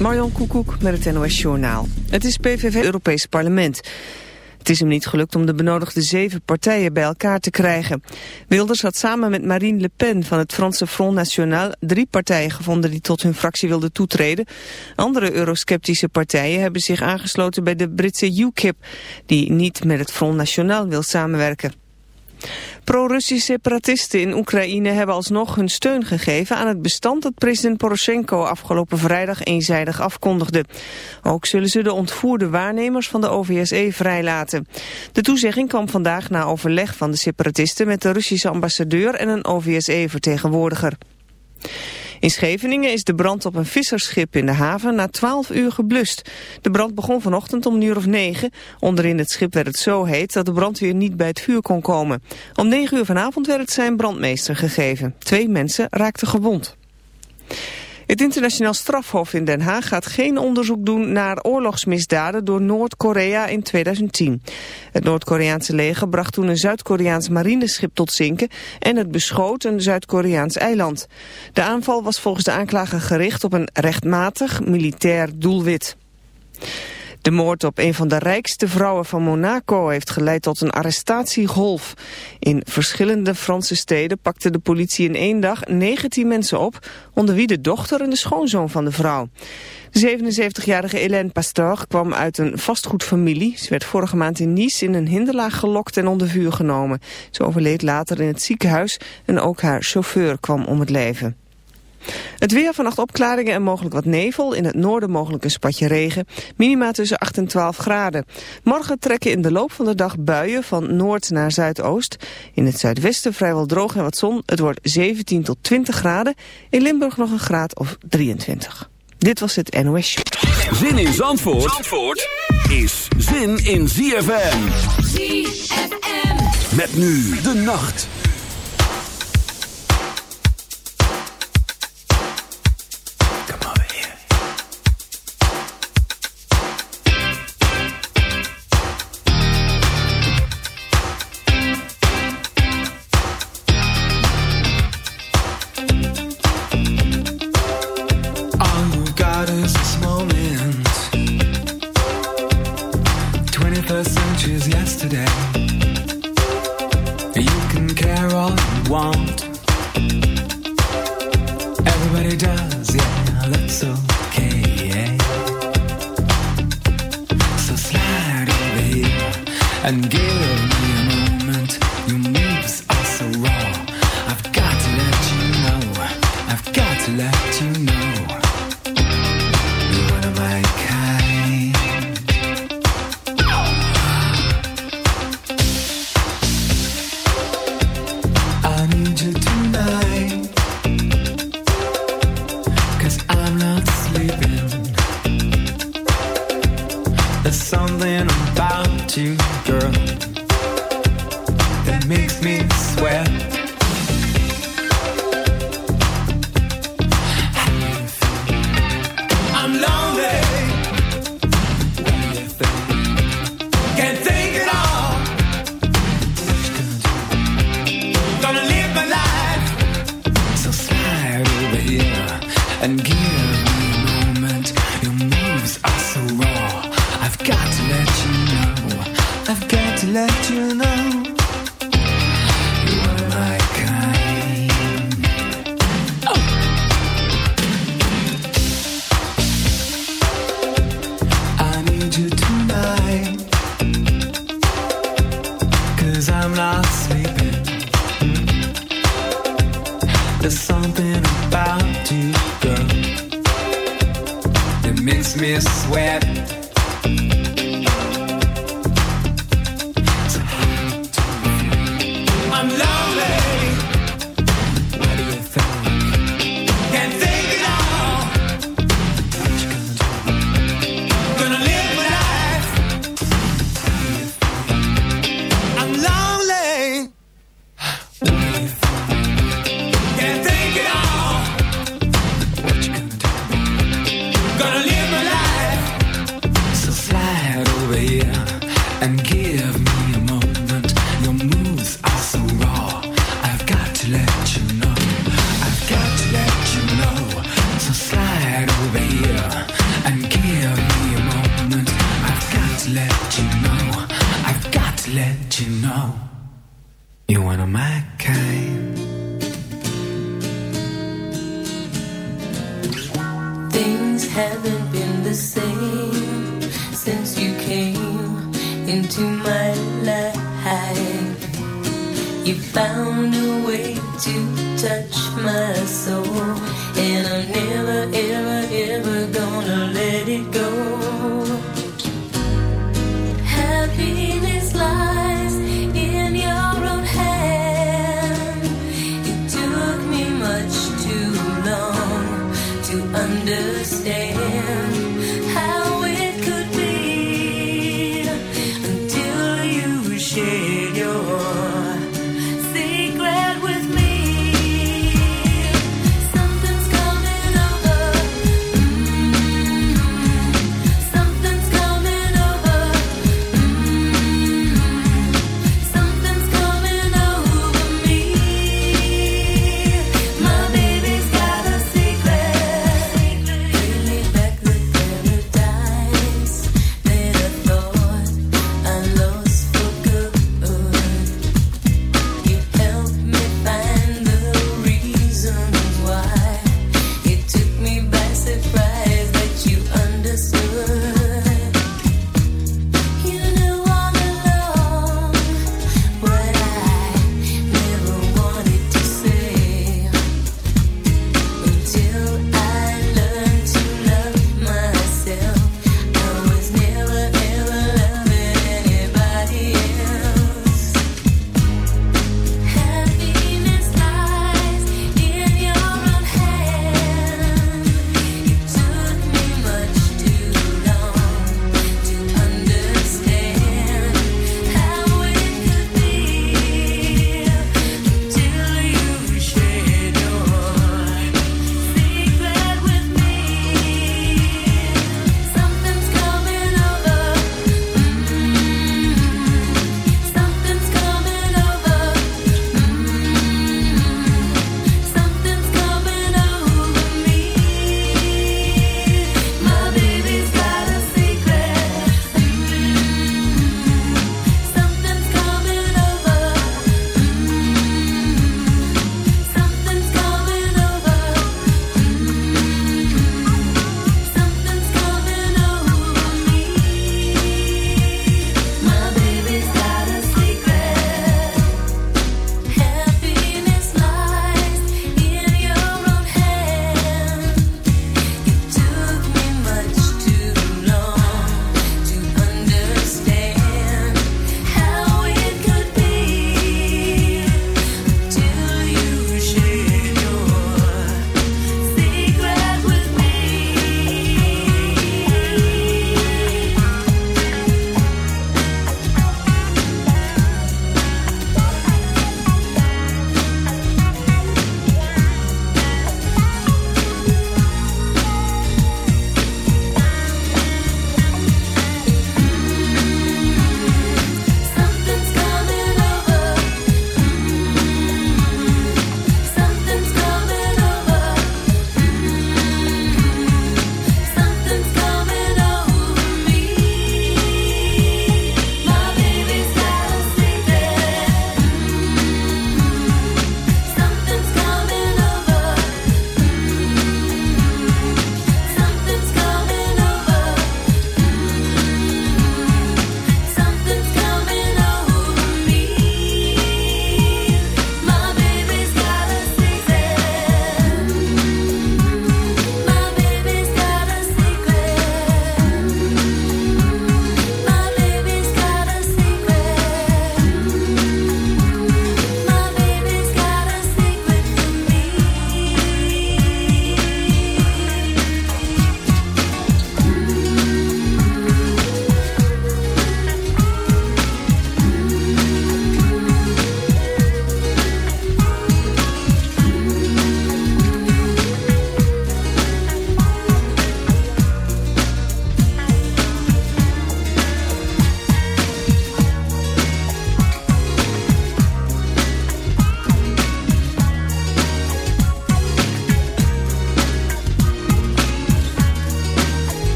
Marjon Koekoek met het NOS Journaal. Het is PVV Europees Parlement. Het is hem niet gelukt om de benodigde zeven partijen bij elkaar te krijgen. Wilders had samen met Marine Le Pen van het Franse Front National drie partijen gevonden die tot hun fractie wilden toetreden. Andere eurosceptische partijen hebben zich aangesloten bij de Britse UKIP, die niet met het Front National wil samenwerken. Pro-Russische separatisten in Oekraïne hebben alsnog hun steun gegeven aan het bestand dat president Poroshenko afgelopen vrijdag eenzijdig afkondigde. Ook zullen ze de ontvoerde waarnemers van de OVSE vrijlaten. De toezegging kwam vandaag na overleg van de separatisten met de Russische ambassadeur en een OVSE-vertegenwoordiger. In Scheveningen is de brand op een vissersschip in de haven na 12 uur geblust. De brand begon vanochtend om een uur of 9. Onderin het schip werd het zo heet dat de brandweer niet bij het vuur kon komen. Om 9 uur vanavond werd het zijn brandmeester gegeven. Twee mensen raakten gewond. Het internationaal strafhof in Den Haag gaat geen onderzoek doen naar oorlogsmisdaden door Noord-Korea in 2010. Het Noord-Koreaanse leger bracht toen een Zuid-Koreaans marineschip tot zinken en het beschoot een Zuid-Koreaans eiland. De aanval was volgens de aanklager gericht op een rechtmatig militair doelwit. De moord op een van de rijkste vrouwen van Monaco heeft geleid tot een arrestatiegolf. In verschillende Franse steden pakte de politie in één dag 19 mensen op, onder wie de dochter en de schoonzoon van de vrouw. De 77-jarige Hélène Pasteur kwam uit een vastgoedfamilie. Ze werd vorige maand in Nice in een hinderlaag gelokt en onder vuur genomen. Ze overleed later in het ziekenhuis en ook haar chauffeur kwam om het leven. Het weer vannacht opklaringen en mogelijk wat nevel. In het noorden mogelijk een spatje regen. Minima tussen 8 en 12 graden. Morgen trekken in de loop van de dag buien van noord naar zuidoost. In het zuidwesten vrijwel droog en wat zon. Het wordt 17 tot 20 graden. In Limburg nog een graad of 23. Dit was het NOS Show. Zin in Zandvoort, Zandvoort is zin in ZFM. ZFM. Met nu de nacht. Let you know.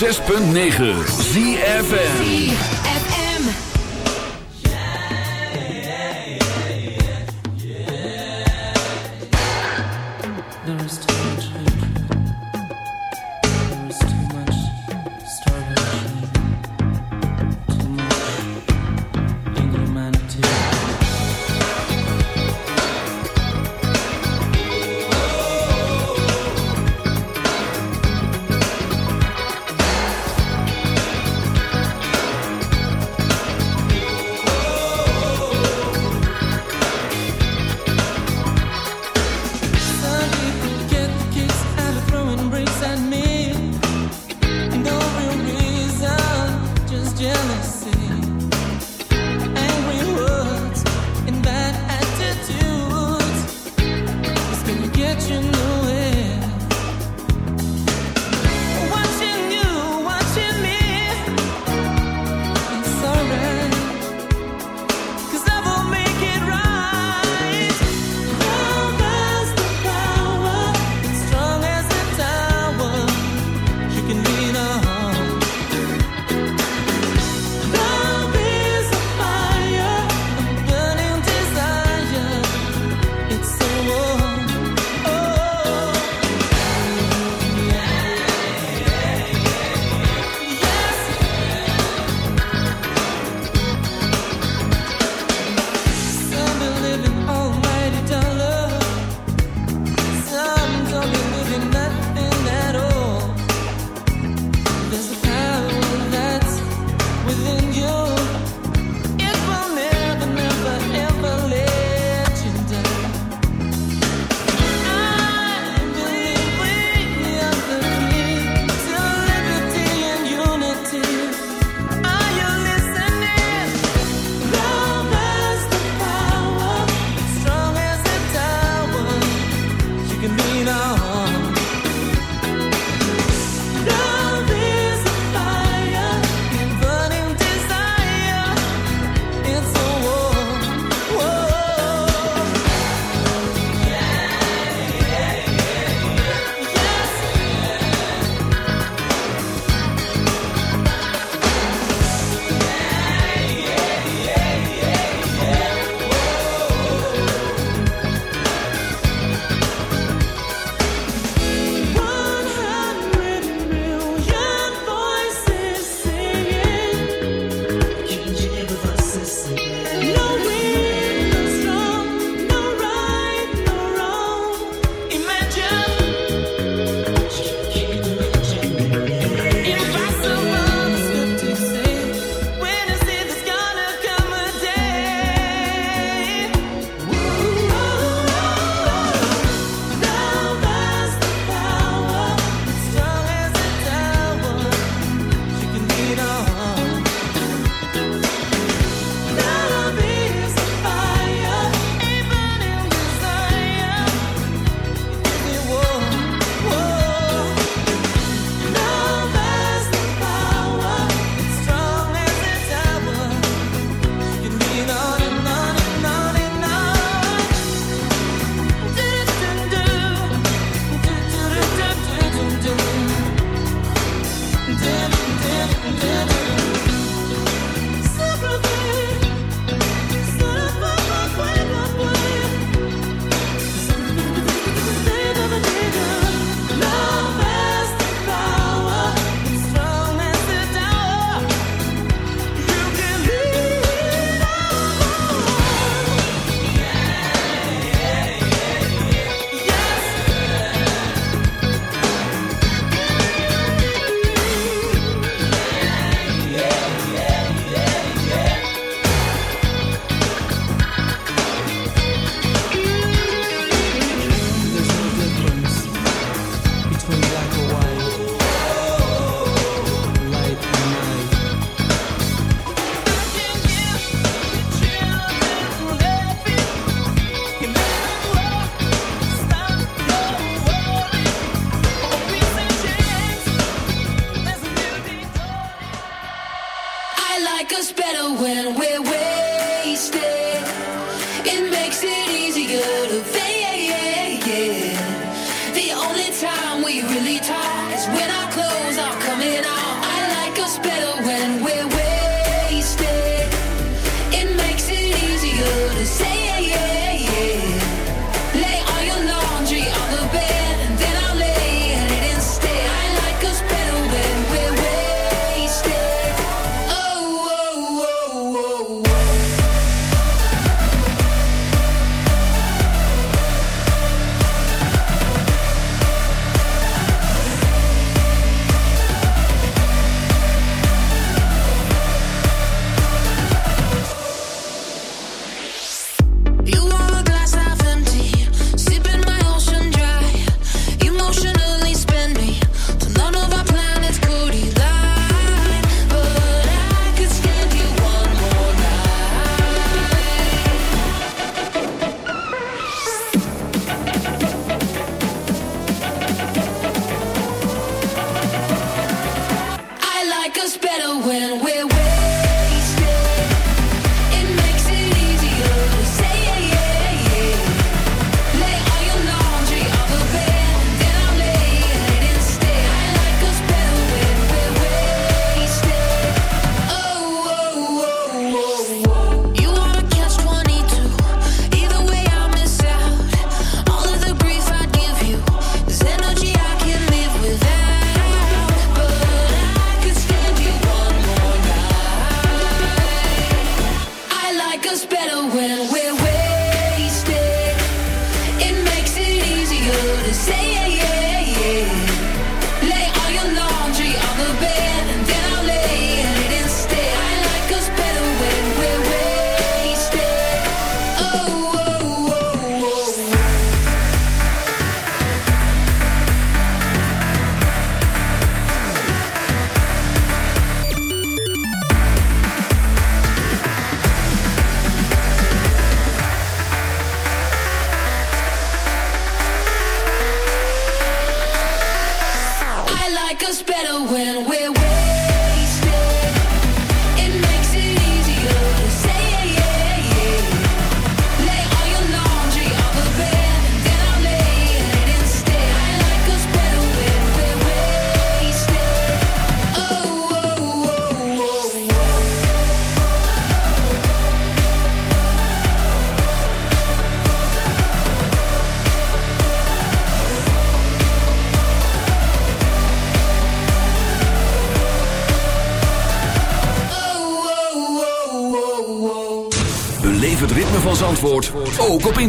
106.9 ZFM.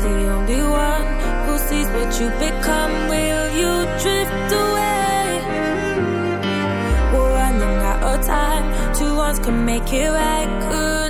The only one who sees what you become? Will you drift away? We're running out of time. Can make it right.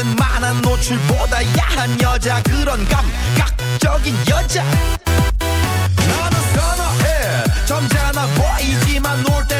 은 많아 노출보다 야한 여자 그런 감각적인 여자. 나는 선어해. 점잖아 보이지만 놀때